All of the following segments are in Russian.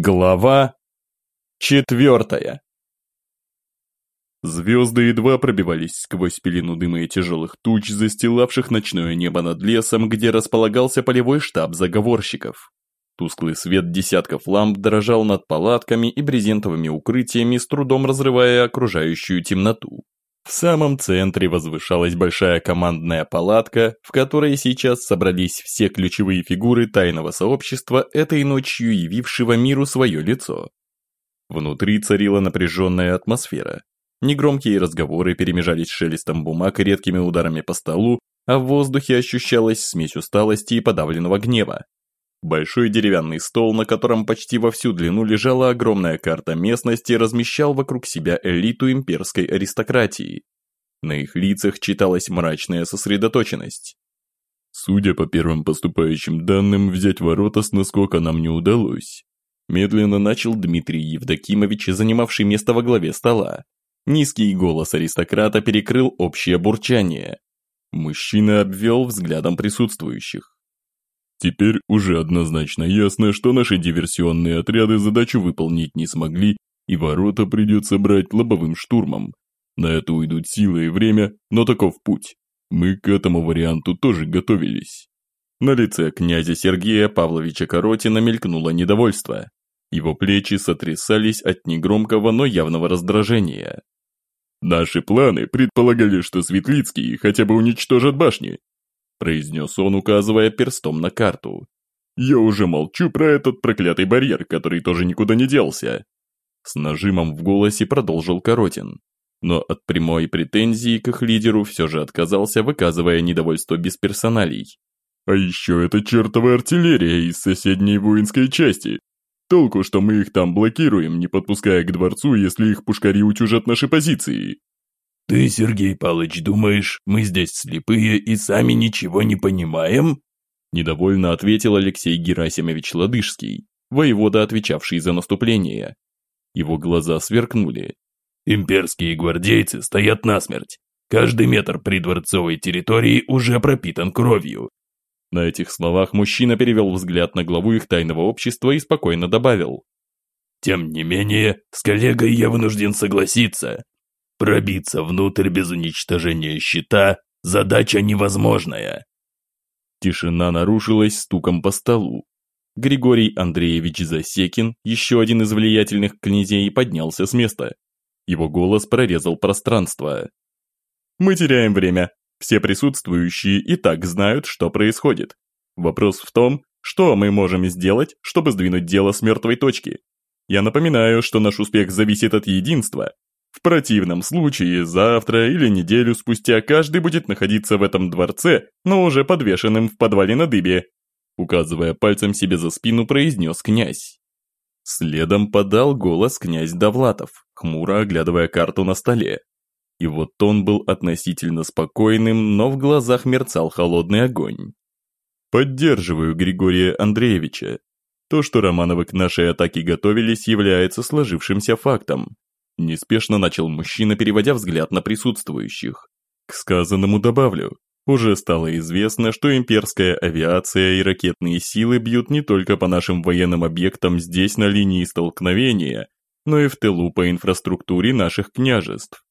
Глава четвертая Звезды едва пробивались сквозь пелену дыма и тяжелых туч, застилавших ночное небо над лесом, где располагался полевой штаб заговорщиков. Тусклый свет десятков ламп дрожал над палатками и брезентовыми укрытиями, с трудом разрывая окружающую темноту. В самом центре возвышалась большая командная палатка, в которой сейчас собрались все ключевые фигуры тайного сообщества, этой ночью явившего миру свое лицо. Внутри царила напряженная атмосфера. Негромкие разговоры перемежались шелестом бумаг и редкими ударами по столу, а в воздухе ощущалась смесь усталости и подавленного гнева. Большой деревянный стол, на котором почти во всю длину лежала огромная карта местности, размещал вокруг себя элиту имперской аристократии. На их лицах читалась мрачная сосредоточенность. Судя по первым поступающим данным, взять ворота с наскока нам не удалось. Медленно начал Дмитрий Евдокимович, занимавший место во главе стола. Низкий голос аристократа перекрыл общее бурчание. Мужчина обвел взглядом присутствующих. Теперь уже однозначно ясно, что наши диверсионные отряды задачу выполнить не смогли, и ворота придется брать лобовым штурмом. На это уйдут силы и время, но таков путь. Мы к этому варианту тоже готовились. На лице князя Сергея Павловича Коротина мелькнуло недовольство. Его плечи сотрясались от негромкого, но явного раздражения. «Наши планы предполагали, что Светлицкий хотя бы уничтожат башни, произнес он, указывая перстом на карту. «Я уже молчу про этот проклятый барьер, который тоже никуда не делся!» С нажимом в голосе продолжил Коротин. Но от прямой претензии к их лидеру все же отказался, выказывая недовольство без персоналей. «А еще это чертова артиллерия из соседней воинской части. Толку, что мы их там блокируем, не подпуская к дворцу, если их пушкари утюжат наши позиции. «Ты, Сергей Палыч, думаешь, мы здесь слепые и сами ничего не понимаем?» Недовольно ответил Алексей Герасимович Ладыжский, воевода, отвечавший за наступление. Его глаза сверкнули. «Имперские гвардейцы стоят насмерть. Каждый метр придворцовой территории уже пропитан кровью». На этих словах мужчина перевел взгляд на главу их тайного общества и спокойно добавил. «Тем не менее, с коллегой я вынужден согласиться. Пробиться внутрь без уничтожения щита – задача невозможная. Тишина нарушилась стуком по столу. Григорий Андреевич Засекин, еще один из влиятельных князей, поднялся с места. Его голос прорезал пространство. «Мы теряем время. Все присутствующие и так знают, что происходит. Вопрос в том, что мы можем сделать, чтобы сдвинуть дело с мертвой точки. Я напоминаю, что наш успех зависит от единства, в противном случае, завтра или неделю спустя каждый будет находиться в этом дворце, но уже подвешенным в подвале на дыбе. Указывая пальцем себе за спину, произнес князь. Следом подал голос князь Довлатов, хмуро оглядывая карту на столе. И вот он был относительно спокойным, но в глазах мерцал холодный огонь. Поддерживаю Григория Андреевича. То, что Романовы к нашей атаке готовились, является сложившимся фактом. Неспешно начал мужчина, переводя взгляд на присутствующих. К сказанному добавлю, уже стало известно, что имперская авиация и ракетные силы бьют не только по нашим военным объектам здесь на линии столкновения, но и в тылу по инфраструктуре наших княжеств.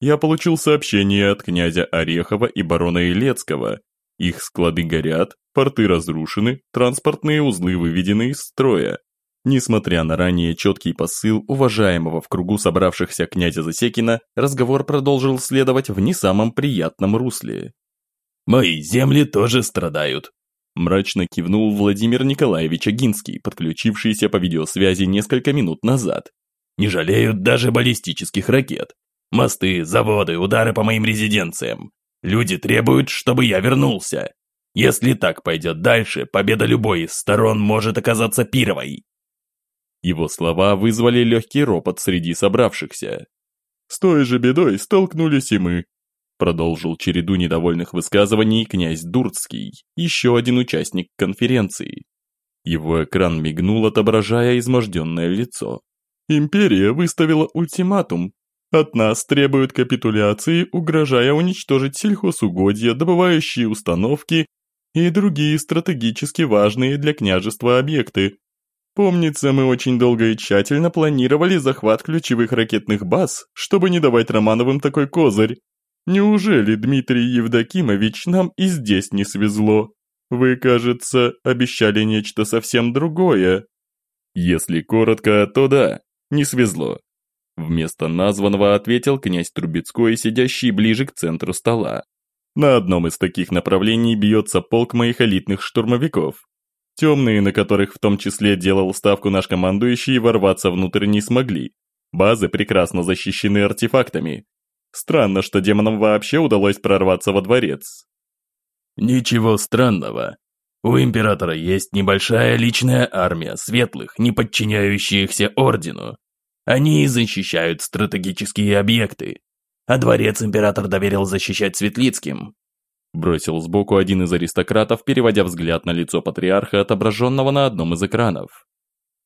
Я получил сообщение от князя Орехова и барона Илецкого. Их склады горят, порты разрушены, транспортные узлы выведены из строя. Несмотря на ранее четкий посыл уважаемого в кругу собравшихся князя Засекина, разговор продолжил следовать в не самом приятном русле. «Мои земли тоже страдают», – мрачно кивнул Владимир Николаевич Агинский, подключившийся по видеосвязи несколько минут назад. «Не жалеют даже баллистических ракет. Мосты, заводы, удары по моим резиденциям. Люди требуют, чтобы я вернулся. Если так пойдет дальше, победа любой из сторон может оказаться пировой. Его слова вызвали легкий ропот среди собравшихся. «С той же бедой столкнулись и мы», продолжил череду недовольных высказываний князь Дурцкий, еще один участник конференции. Его экран мигнул, отображая изможденное лицо. «Империя выставила ультиматум. От нас требуют капитуляции, угрожая уничтожить сельхозугодья, добывающие установки и другие стратегически важные для княжества объекты. Помнится, мы очень долго и тщательно планировали захват ключевых ракетных баз, чтобы не давать Романовым такой козырь. Неужели, Дмитрий Евдокимович, нам и здесь не свезло? Вы, кажется, обещали нечто совсем другое. Если коротко, то да, не свезло. Вместо названного ответил князь Трубецкой, сидящий ближе к центру стола. На одном из таких направлений бьется полк моих элитных штурмовиков. Темные, на которых в том числе делал ставку наш командующий, ворваться внутрь не смогли. Базы прекрасно защищены артефактами. Странно, что демонам вообще удалось прорваться во дворец. Ничего странного. У Императора есть небольшая личная армия светлых, не подчиняющихся Ордену. Они защищают стратегические объекты. А дворец Император доверил защищать Светлицким. Бросил сбоку один из аристократов, переводя взгляд на лицо патриарха, отображенного на одном из экранов.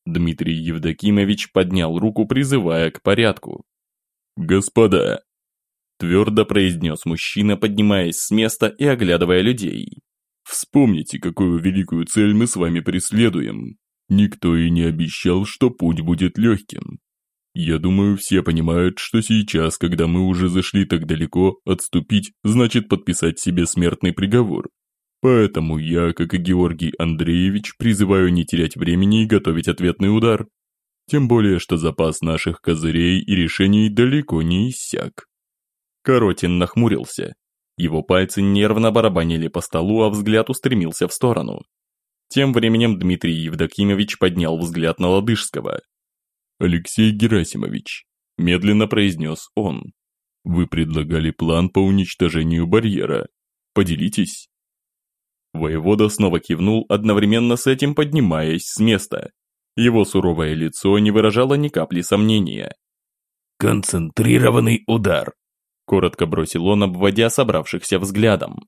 Дмитрий Евдокимович поднял руку, призывая к порядку. «Господа, Твердо произнес мужчина, поднимаясь с места и оглядывая людей. «Вспомните, какую великую цель мы с вами преследуем. Никто и не обещал, что путь будет легким. Я думаю, все понимают, что сейчас, когда мы уже зашли так далеко, отступить значит подписать себе смертный приговор. Поэтому я, как и Георгий Андреевич, призываю не терять времени и готовить ответный удар. Тем более, что запас наших козырей и решений далеко не иссяк. Коротин нахмурился. Его пальцы нервно барабанили по столу, а взгляд устремился в сторону. Тем временем Дмитрий Евдокимович поднял взгляд на Ладыжского. «Алексей Герасимович», – медленно произнес он, – «вы предлагали план по уничтожению барьера. Поделитесь». Воевода снова кивнул, одновременно с этим поднимаясь с места. Его суровое лицо не выражало ни капли сомнения. «Концентрированный удар», Коротко бросил он, обводя собравшихся взглядом.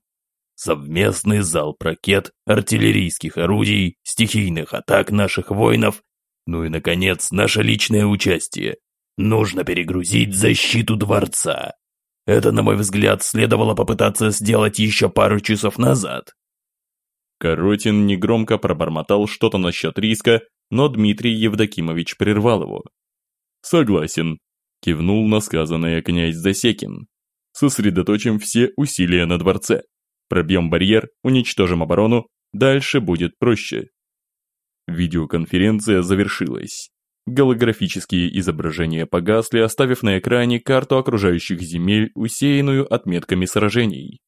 Совместный залп ракет, артиллерийских орудий, стихийных атак наших воинов, ну и, наконец, наше личное участие. Нужно перегрузить защиту дворца. Это, на мой взгляд, следовало попытаться сделать еще пару часов назад. Коротин негромко пробормотал что-то насчет риска, но Дмитрий Евдокимович прервал его. «Согласен», Кивнул на сказанное князь Засекин. Сосредоточим все усилия на дворце. Пробьем барьер, уничтожим оборону, дальше будет проще. Видеоконференция завершилась. Голографические изображения погасли, оставив на экране карту окружающих земель, усеянную отметками сражений.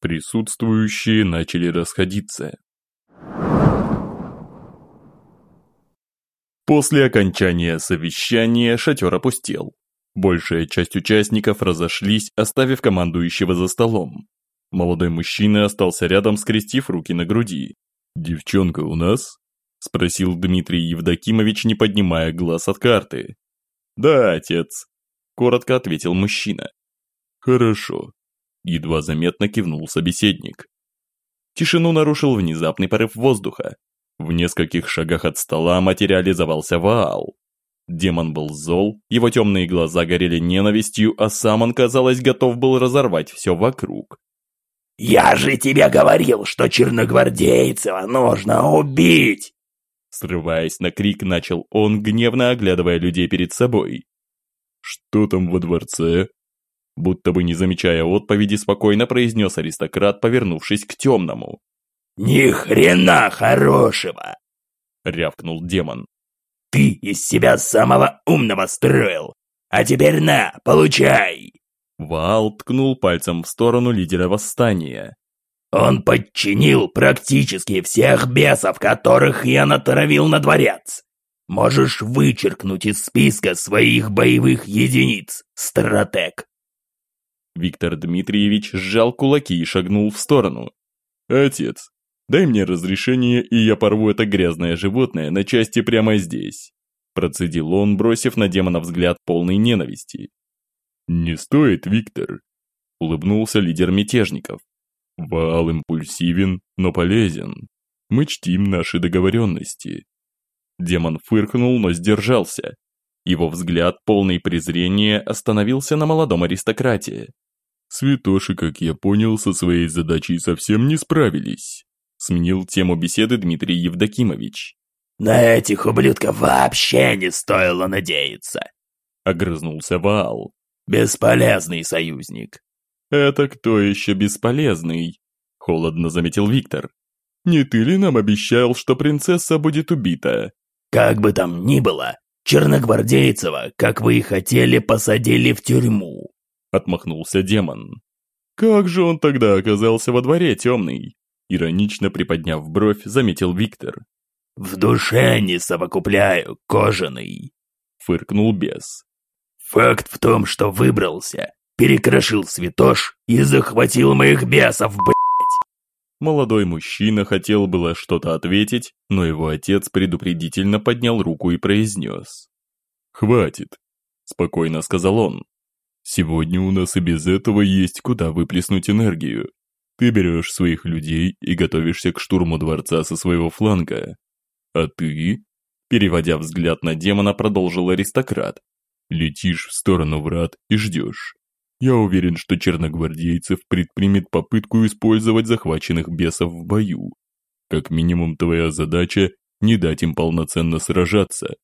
Присутствующие начали расходиться. После окончания совещания шатер опустел. Большая часть участников разошлись, оставив командующего за столом. Молодой мужчина остался рядом, скрестив руки на груди. «Девчонка у нас?» – спросил Дмитрий Евдокимович, не поднимая глаз от карты. «Да, отец», – коротко ответил мужчина. «Хорошо», – едва заметно кивнул собеседник. Тишину нарушил внезапный порыв воздуха. В нескольких шагах от стола материализовался Ваал. Демон был зол, его темные глаза горели ненавистью, а сам он, казалось, готов был разорвать все вокруг. «Я же тебе говорил, что черногвардейцева нужно убить!» Срываясь на крик, начал он, гневно оглядывая людей перед собой. «Что там во дворце?» Будто бы не замечая отповеди, спокойно произнес аристократ, повернувшись к темному. «Ни хрена хорошего!» Рявкнул демон. Ты из себя самого умного строил. А теперь на, получай!» Ваал ткнул пальцем в сторону лидера восстания. «Он подчинил практически всех бесов, которых я натравил на дворец. Можешь вычеркнуть из списка своих боевых единиц, стратег». Виктор Дмитриевич сжал кулаки и шагнул в сторону. «Отец, Дай мне разрешение, и я порву это грязное животное на части прямо здесь. Процедил он, бросив на демона взгляд полной ненависти. «Не стоит, Виктор», – улыбнулся лидер мятежников. «Ваал импульсивен, но полезен. Мы чтим наши договоренности». Демон фыркнул, но сдержался. Его взгляд, полный презрения, остановился на молодом аристократе. Святоши, как я понял, со своей задачей совсем не справились. Сменил тему беседы Дмитрий Евдокимович. На этих ублюдков вообще не стоило надеяться. Огрызнулся Ваал. Бесполезный союзник. Это кто еще бесполезный? Холодно заметил Виктор. Не ты ли нам обещал, что принцесса будет убита? Как бы там ни было, Черногвардейцева, как вы и хотели, посадили в тюрьму. Отмахнулся демон. Как же он тогда оказался во дворе темный? Иронично приподняв бровь, заметил Виктор. «В душе не совокупляю, кожаный!» Фыркнул бес. «Факт в том, что выбрался, перекрошил святош и захватил моих бесов, блять!» Молодой мужчина хотел было что-то ответить, но его отец предупредительно поднял руку и произнес. «Хватит», – спокойно сказал он. «Сегодня у нас и без этого есть куда выплеснуть энергию. Ты берешь своих людей и готовишься к штурму дворца со своего фланга. А ты, переводя взгляд на демона, продолжил аристократ, летишь в сторону врат и ждешь. Я уверен, что черногвардейцев предпримет попытку использовать захваченных бесов в бою. Как минимум твоя задача – не дать им полноценно сражаться.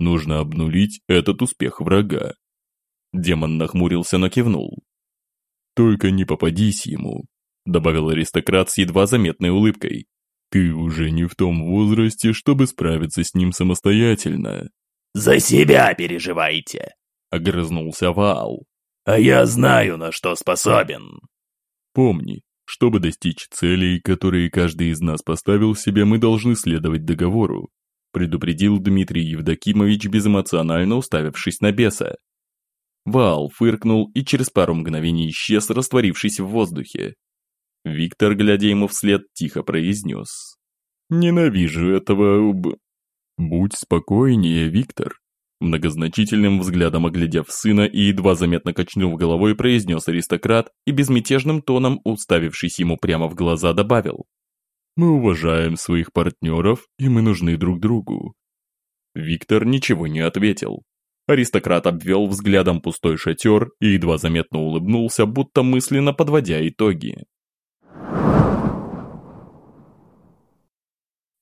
Нужно обнулить этот успех врага. Демон нахмурился, но кивнул. Только не попадись ему, добавил аристократ с едва заметной улыбкой. Ты уже не в том возрасте, чтобы справиться с ним самостоятельно. «За себя переживайте!» — огрызнулся Ваал. «А я знаю, на что способен!» «Помни, чтобы достичь целей, которые каждый из нас поставил себе, мы должны следовать договору», предупредил Дмитрий Евдокимович, безэмоционально уставившись на беса. Ваал фыркнул и через пару мгновений исчез, растворившись в воздухе. Виктор, глядя ему вслед, тихо произнес. «Ненавижу этого уб...» «Будь спокойнее, Виктор», Многозначительным взглядом оглядев сына и едва заметно качнув головой, произнес аристократ и безмятежным тоном, уставившись ему прямо в глаза, добавил. «Мы уважаем своих партнеров, и мы нужны друг другу». Виктор ничего не ответил. Аристократ обвел взглядом пустой шатер и едва заметно улыбнулся, будто мысленно подводя итоги.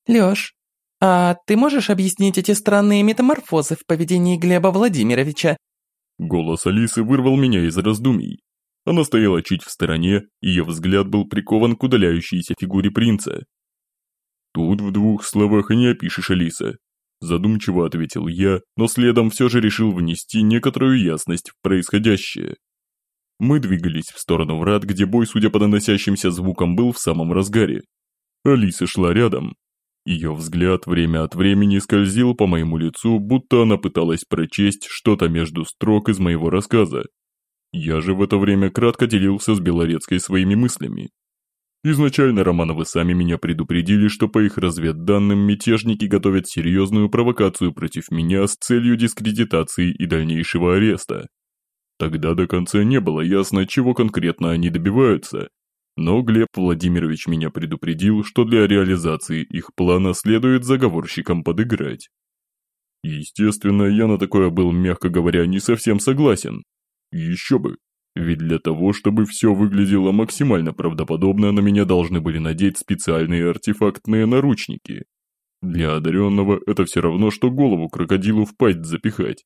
«Лёш, а ты можешь объяснить эти странные метаморфозы в поведении Глеба Владимировича?» Голос Алисы вырвал меня из раздумий. Она стояла чуть в стороне, ее взгляд был прикован к удаляющейся фигуре принца. «Тут в двух словах и не опишешь, Алиса», задумчиво ответил я, но следом все же решил внести некоторую ясность в происходящее. Мы двигались в сторону врат, где бой, судя по доносящимся звукам, был в самом разгаре. Алиса шла рядом, ее взгляд время от времени скользил по моему лицу, будто она пыталась прочесть что-то между строк из моего рассказа. Я же в это время кратко делился с Белорецкой своими мыслями. Изначально Романовы сами меня предупредили, что по их разведданным мятежники готовят серьезную провокацию против меня с целью дискредитации и дальнейшего ареста. Тогда до конца не было ясно, чего конкретно они добиваются, но Глеб Владимирович меня предупредил, что для реализации их плана следует заговорщикам подыграть. Естественно, я на такое был, мягко говоря, не совсем согласен. Еще бы. Ведь для того, чтобы все выглядело максимально правдоподобно, на меня должны были надеть специальные артефактные наручники. Для одаренного это все равно, что голову крокодилу в пасть запихать.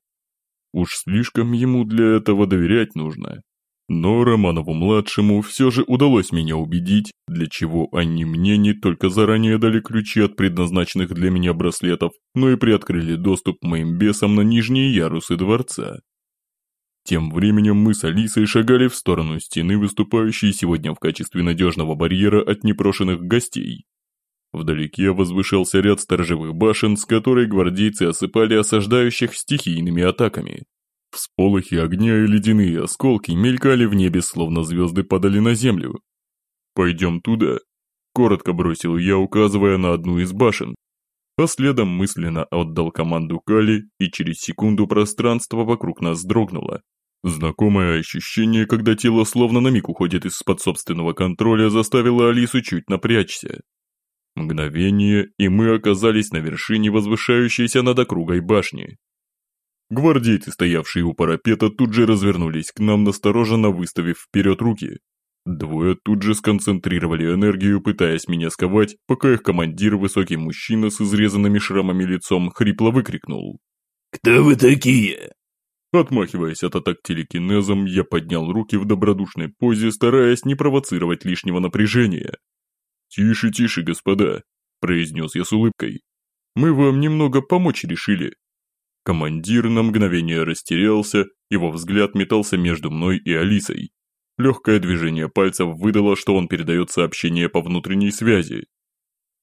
Уж слишком ему для этого доверять нужно. Но Романову-младшему все же удалось меня убедить, для чего они мне не только заранее дали ключи от предназначенных для меня браслетов, но и приоткрыли доступ моим бесам на нижние ярусы дворца. Тем временем мы с Алисой шагали в сторону стены, выступающей сегодня в качестве надежного барьера от непрошенных гостей. Вдалеке возвышался ряд сторожевых башен, с которой гвардейцы осыпали осаждающих стихийными атаками. Всполохи огня и ледяные осколки мелькали в небе, словно звезды падали на землю. «Пойдем туда», – коротко бросил я, указывая на одну из башен. А следом мысленно отдал команду Кали, и через секунду пространство вокруг нас дрогнуло. Знакомое ощущение, когда тело словно на миг уходит из-под собственного контроля, заставило Алису чуть напрячься. Мгновение, и мы оказались на вершине возвышающейся над округой башни. Гвардейцы, стоявшие у парапета, тут же развернулись к нам, настороженно выставив вперед руки. Двое тут же сконцентрировали энергию, пытаясь меня сковать, пока их командир, высокий мужчина с изрезанными шрамами лицом, хрипло выкрикнул. «Кто вы такие?» Отмахиваясь от атак телекинезом, я поднял руки в добродушной позе, стараясь не провоцировать лишнего напряжения. «Тише, тише, господа», – произнес я с улыбкой. «Мы вам немного помочь решили». Командир на мгновение растерялся, его взгляд метался между мной и Алисой. Легкое движение пальцев выдало, что он передает сообщение по внутренней связи.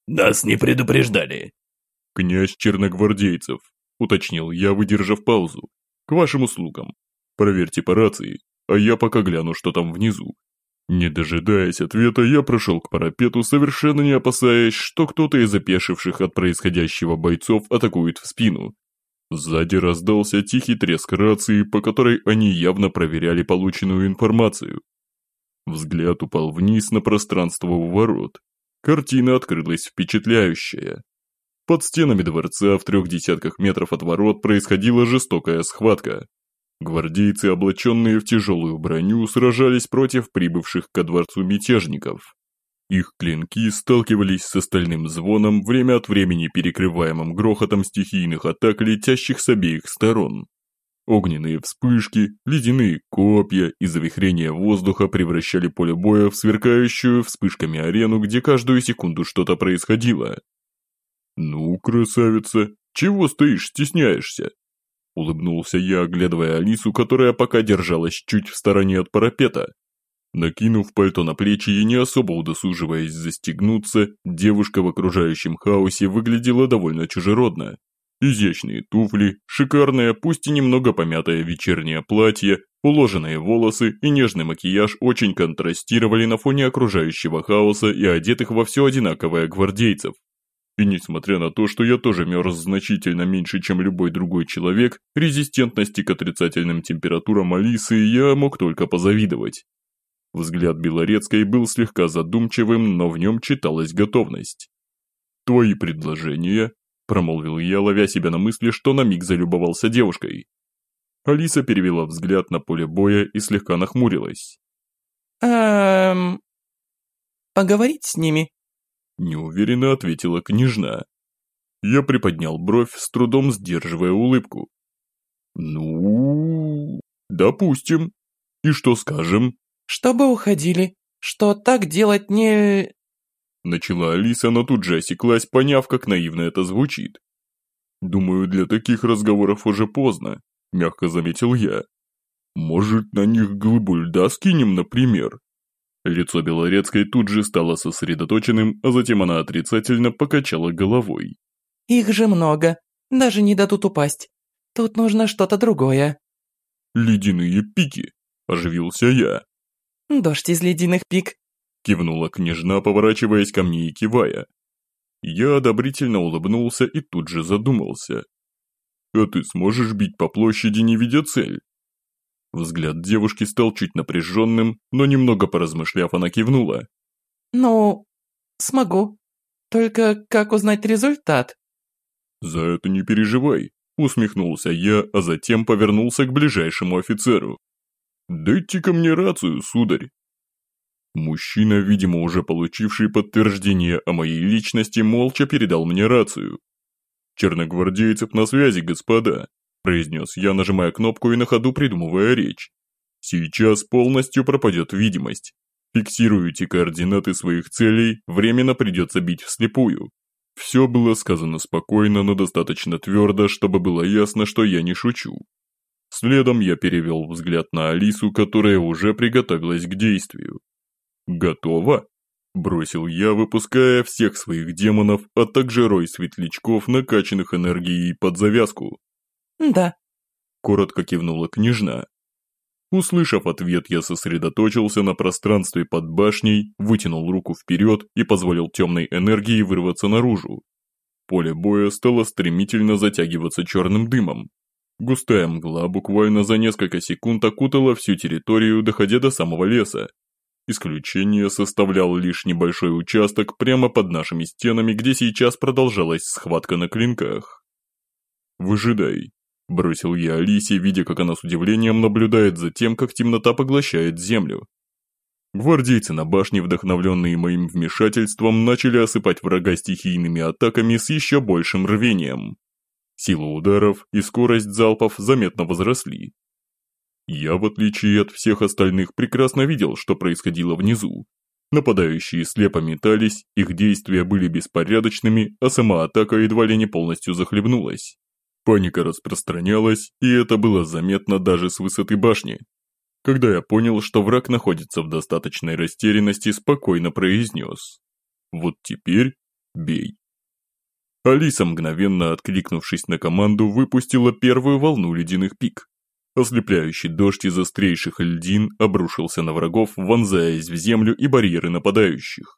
«Нас не предупреждали». «Князь черногвардейцев», – уточнил я, выдержав паузу. К вашим услугам. Проверьте по рации, а я пока гляну, что там внизу. Не дожидаясь ответа, я прошел к парапету, совершенно не опасаясь, что кто-то из опешивших от происходящего бойцов атакует в спину. Сзади раздался тихий треск рации, по которой они явно проверяли полученную информацию. Взгляд упал вниз на пространство у ворот. Картина открылась впечатляющая. Под стенами дворца в трех десятках метров от ворот происходила жестокая схватка. Гвардейцы, облаченные в тяжелую броню, сражались против прибывших ко дворцу мятежников. Их клинки сталкивались с остальным звоном, время от времени перекрываемым грохотом стихийных атак, летящих с обеих сторон. Огненные вспышки, ледяные копья и завихрение воздуха превращали поле боя в сверкающую вспышками арену, где каждую секунду что-то происходило. «Ну, красавица, чего стоишь, стесняешься?» Улыбнулся я, оглядывая Алису, которая пока держалась чуть в стороне от парапета. Накинув пальто на плечи и не особо удосуживаясь застегнуться, девушка в окружающем хаосе выглядела довольно чужеродно. Изящные туфли, шикарное, пусть и немного помятое вечернее платье, уложенные волосы и нежный макияж очень контрастировали на фоне окружающего хаоса и одетых во все одинаковое гвардейцев. И несмотря на то, что я тоже мерз значительно меньше, чем любой другой человек, резистентности к отрицательным температурам Алисы я мог только позавидовать. Взгляд Белорецкой был слегка задумчивым, но в нем читалась готовность. «Твои предложения?» – промолвил я, ловя себя на мысли, что на миг залюбовался девушкой. Алиса перевела взгляд на поле боя и слегка нахмурилась. «Эм... Поговорить с ними?» неуверенно ответила княжна. Я приподнял бровь, с трудом сдерживая улыбку. «Ну, допустим. И что скажем?» «Чтобы уходили. Что так делать не...» Начала Алиса, но тут же осеклась, поняв, как наивно это звучит. «Думаю, для таких разговоров уже поздно», – мягко заметил я. «Может, на них глыбу льда скинем, например?» Лицо Белорецкой тут же стало сосредоточенным, а затем она отрицательно покачала головой. «Их же много, даже не дадут упасть. Тут нужно что-то другое». «Ледяные пики», – оживился я. «Дождь из ледяных пик», – кивнула княжна, поворачиваясь ко мне и кивая. Я одобрительно улыбнулся и тут же задумался. «А ты сможешь бить по площади, не видя цель?» Взгляд девушки стал чуть напряженным, но немного поразмышляв, она кивнула. «Ну, смогу. Только как узнать результат?» «За это не переживай», – усмехнулся я, а затем повернулся к ближайшему офицеру. «Дайте-ка мне рацию, сударь». Мужчина, видимо, уже получивший подтверждение о моей личности, молча передал мне рацию. «Черногвардейцев на связи, господа произнес я, нажимая кнопку и на ходу придумывая речь. Сейчас полностью пропадет видимость. Фиксируйте координаты своих целей, временно придется бить вслепую. Все было сказано спокойно, но достаточно твердо, чтобы было ясно, что я не шучу. Следом я перевел взгляд на Алису, которая уже приготовилась к действию. «Готово?» – бросил я, выпуская всех своих демонов, а также рой светлячков, накачанных энергией под завязку. «Да», – коротко кивнула княжна. Услышав ответ, я сосредоточился на пространстве под башней, вытянул руку вперед и позволил темной энергии вырваться наружу. Поле боя стало стремительно затягиваться черным дымом. Густая мгла буквально за несколько секунд окутала всю территорию, доходя до самого леса. Исключение составлял лишь небольшой участок прямо под нашими стенами, где сейчас продолжалась схватка на клинках. «Выжидай», Бросил я Алисе, видя, как она с удивлением наблюдает за тем, как темнота поглощает землю. Гвардейцы на башне, вдохновленные моим вмешательством, начали осыпать врага стихийными атаками с еще большим рвением. Сила ударов и скорость залпов заметно возросли. Я, в отличие от всех остальных, прекрасно видел, что происходило внизу. Нападающие слепо метались, их действия были беспорядочными, а сама атака едва ли не полностью захлебнулась. Паника распространялась, и это было заметно даже с высоты башни. Когда я понял, что враг находится в достаточной растерянности, спокойно произнес. «Вот теперь бей». Алиса, мгновенно откликнувшись на команду, выпустила первую волну ледяных пик. Ослепляющий дождь из острейших льдин обрушился на врагов, вонзаясь в землю и барьеры нападающих.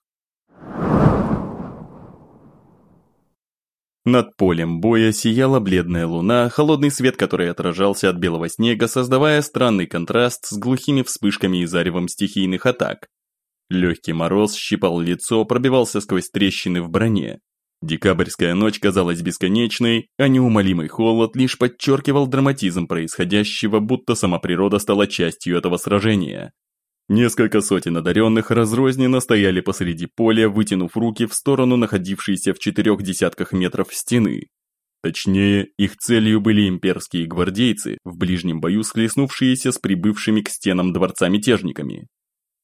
Над полем боя сияла бледная луна, холодный свет который отражался от белого снега, создавая странный контраст с глухими вспышками и заревом стихийных атак. Легкий мороз щипал лицо, пробивался сквозь трещины в броне. Декабрьская ночь казалась бесконечной, а неумолимый холод лишь подчеркивал драматизм происходящего, будто сама природа стала частью этого сражения. Несколько сотен одаренных разрозненно стояли посреди поля, вытянув руки в сторону находившейся в четырех десятках метров стены. Точнее, их целью были имперские гвардейцы, в ближнем бою схлестнувшиеся с прибывшими к стенам дворца мятежниками.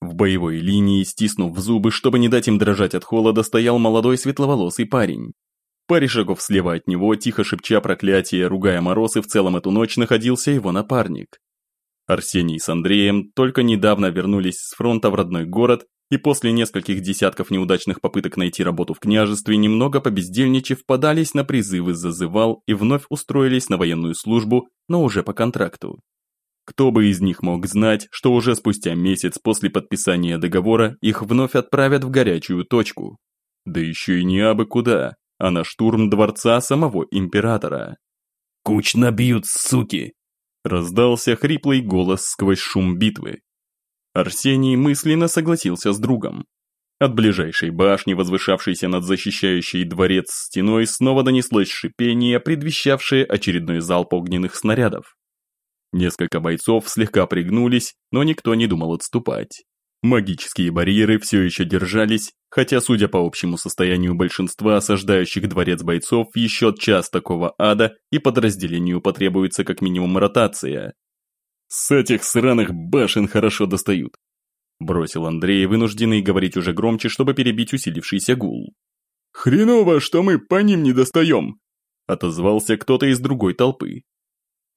В боевой линии, стиснув зубы, чтобы не дать им дрожать от холода, стоял молодой светловолосый парень. Паре шагов слева от него, тихо шепча проклятие, ругая мороз, и в целом эту ночь находился его напарник. Арсений с Андреем только недавно вернулись с фронта в родной город и после нескольких десятков неудачных попыток найти работу в княжестве, немного побездельничав, подались на призывы зазывал и вновь устроились на военную службу, но уже по контракту. Кто бы из них мог знать, что уже спустя месяц после подписания договора их вновь отправят в горячую точку. Да еще и не абы куда, а на штурм дворца самого императора. «Кучно бьют, суки!» Раздался хриплый голос сквозь шум битвы. Арсений мысленно согласился с другом. От ближайшей башни, возвышавшейся над защищающей дворец стеной, снова донеслось шипение, предвещавшее очередной залп огненных снарядов. Несколько бойцов слегка пригнулись, но никто не думал отступать. Магические барьеры все еще держались, хотя, судя по общему состоянию большинства осаждающих дворец бойцов, еще час такого ада и подразделению потребуется как минимум ротация. «С этих сраных башен хорошо достают», – бросил Андрей, вынужденный говорить уже громче, чтобы перебить усилившийся гул. «Хреново, что мы по ним не достаем», – отозвался кто-то из другой толпы.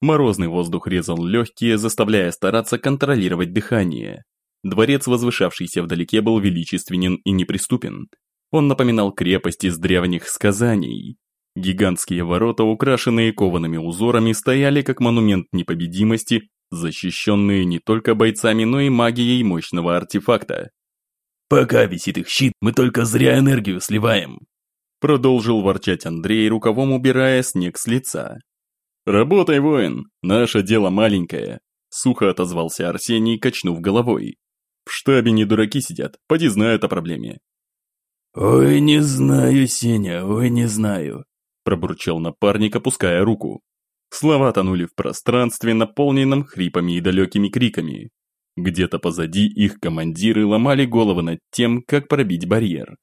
Морозный воздух резал легкие, заставляя стараться контролировать дыхание. Дворец, возвышавшийся вдалеке, был величественен и неприступен. Он напоминал крепость из древних сказаний. Гигантские ворота, украшенные коваными узорами, стояли как монумент непобедимости, защищенные не только бойцами, но и магией мощного артефакта. «Пока висит их щит, мы только зря энергию сливаем», продолжил ворчать Андрей, рукавом убирая снег с лица. «Работай, воин, наше дело маленькое», – сухо отозвался Арсений, качнув головой. «В штабе не дураки сидят, поди знают о проблеме». «Ой, не знаю, Сеня, ой, не знаю», – пробурчал напарник, опуская руку. Слова тонули в пространстве, наполненном хрипами и далекими криками. Где-то позади их командиры ломали головы над тем, как пробить барьер.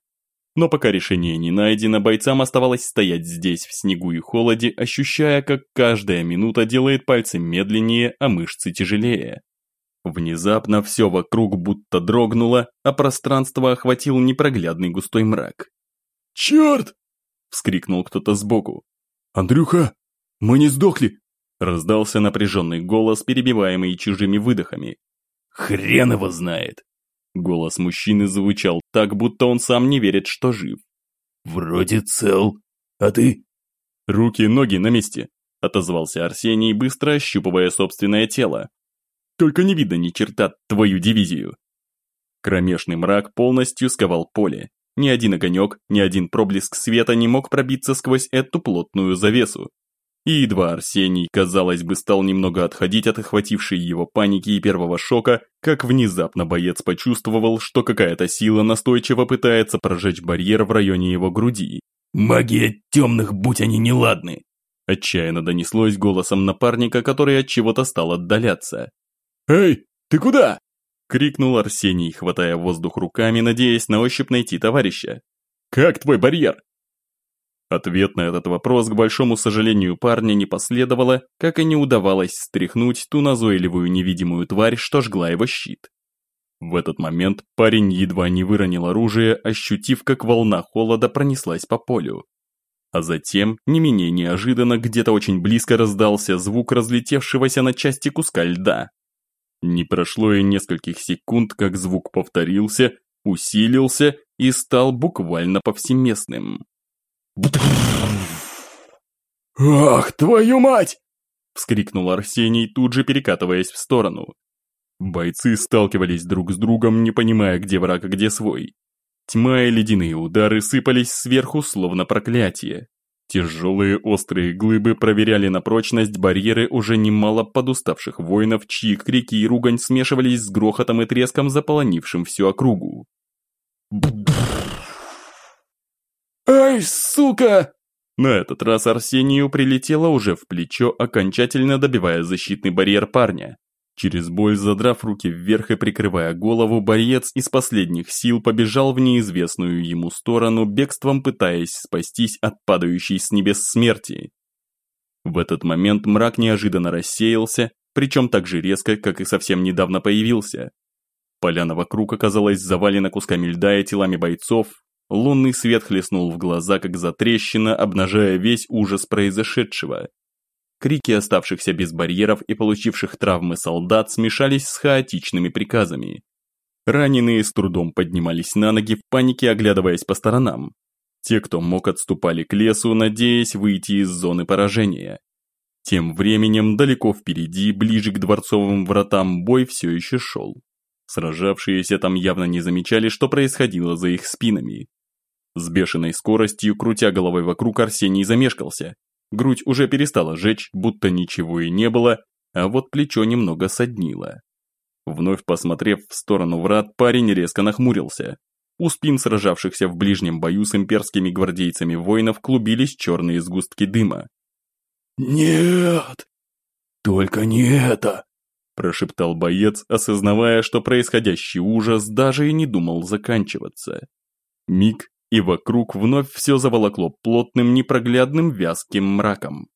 Но пока решение не найдено, бойцам оставалось стоять здесь в снегу и холоде, ощущая, как каждая минута делает пальцы медленнее, а мышцы тяжелее. Внезапно все вокруг будто дрогнуло, а пространство охватил непроглядный густой мрак. «Черт!» – вскрикнул кто-то сбоку. «Андрюха, мы не сдохли!» – раздался напряженный голос, перебиваемый чужими выдохами. «Хрен его знает!» Голос мужчины звучал так, будто он сам не верит, что жив. «Вроде цел. А ты?» «Руки, ноги на месте», – отозвался Арсений, быстро ощупывая собственное тело. «Только не видно ни черта твою дивизию». Кромешный мрак полностью сковал поле. Ни один огонек, ни один проблеск света не мог пробиться сквозь эту плотную завесу. И едва Арсений, казалось бы, стал немного отходить от охватившей его паники и первого шока, как внезапно боец почувствовал, что какая-то сила настойчиво пытается прожечь барьер в районе его груди. «Магия темных, будь они неладны!» Отчаянно донеслось голосом напарника, который от чего-то стал отдаляться. «Эй, ты куда?» Крикнул Арсений, хватая воздух руками, надеясь на ощупь найти товарища. «Как твой барьер?» Ответ на этот вопрос, к большому сожалению парня, не последовало, как и не удавалось стряхнуть ту назойливую невидимую тварь, что жгла его щит. В этот момент парень едва не выронил оружие, ощутив, как волна холода пронеслась по полю. А затем, не менее неожиданно, где-то очень близко раздался звук разлетевшегося на части куска льда. Не прошло и нескольких секунд, как звук повторился, усилился и стал буквально повсеместным. «Ах, твою мать!» – вскрикнул Арсений, тут же перекатываясь в сторону. Бойцы сталкивались друг с другом, не понимая, где враг, а где свой. Тьма и ледяные удары сыпались сверху, словно проклятие. Тяжелые острые глыбы проверяли на прочность барьеры уже немало подуставших воинов, чьи крики и ругань смешивались с грохотом и треском, заполонившим всю округу. «Ай, сука!» На этот раз Арсению прилетело уже в плечо, окончательно добивая защитный барьер парня. Через боль, задрав руки вверх и прикрывая голову, боец из последних сил побежал в неизвестную ему сторону, бегством пытаясь спастись от падающей с небес смерти. В этот момент мрак неожиданно рассеялся, причем так же резко, как и совсем недавно появился. Поляна вокруг оказалась завалена кусками льда и телами бойцов, лунный свет хлестнул в глаза, как затрещина, обнажая весь ужас произошедшего. Крики оставшихся без барьеров и получивших травмы солдат смешались с хаотичными приказами. Раненые с трудом поднимались на ноги в панике, оглядываясь по сторонам. Те, кто мог, отступали к лесу, надеясь выйти из зоны поражения. Тем временем, далеко впереди, ближе к дворцовым вратам, бой все еще шел. Сражавшиеся там явно не замечали, что происходило за их спинами. С бешеной скоростью, крутя головой вокруг, Арсений замешкался, Грудь уже перестала жечь, будто ничего и не было, а вот плечо немного соднило. Вновь посмотрев в сторону врат, парень резко нахмурился. У спин сражавшихся в ближнем бою с имперскими гвардейцами воинов клубились черные сгустки дыма. «Нет! Только не это!» прошептал боец, осознавая, что происходящий ужас даже и не думал заканчиваться. Миг, и вокруг вновь все заволокло плотным непроглядным вязким мраком.